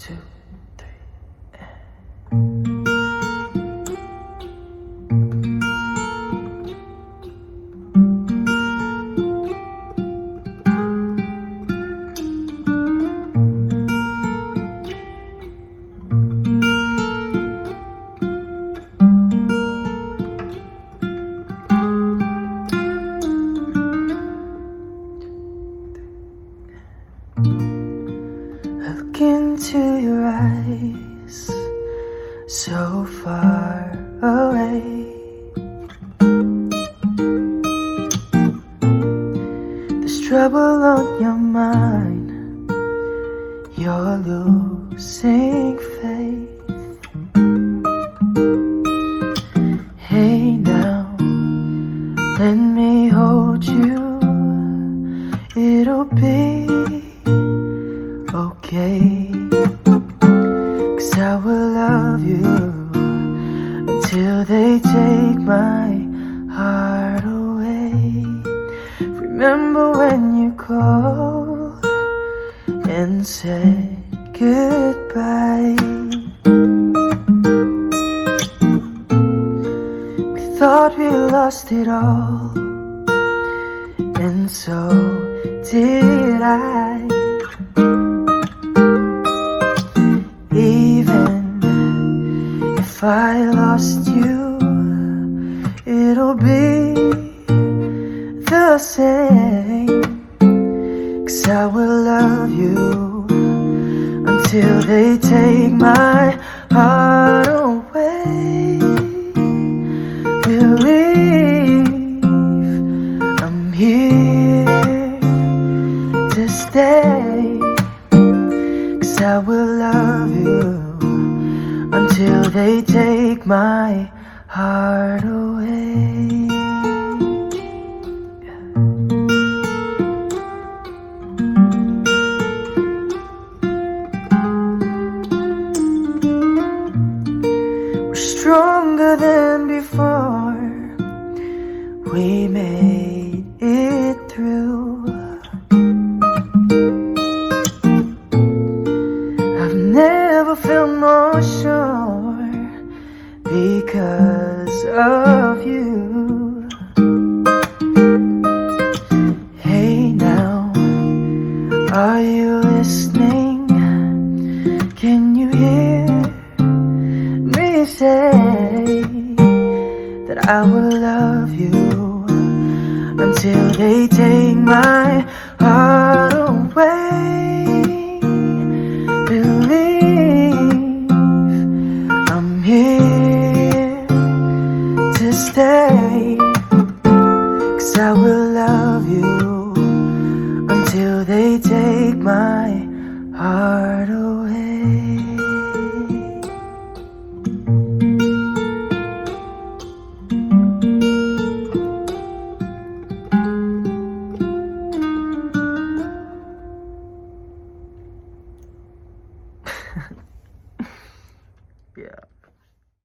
two, three. I into your eyes, so far away. There's trouble on your mind, you're losing faith. Hey now, let me hold you, it'll be okay. Cause I will love you until they take my heart away. Remember when you called and said goodbye? We thought we lost it all, and so did I. if I lost you, it'll be the same. Cause I will love you until they take my heart away. Believe I'm here to stay. Cause I will love you until they take my heart away. We're stronger than before. We made because of you. Hey now, are you listening? Can you hear me say that I will love you until they take my I will love you until they take my heart away. yeah.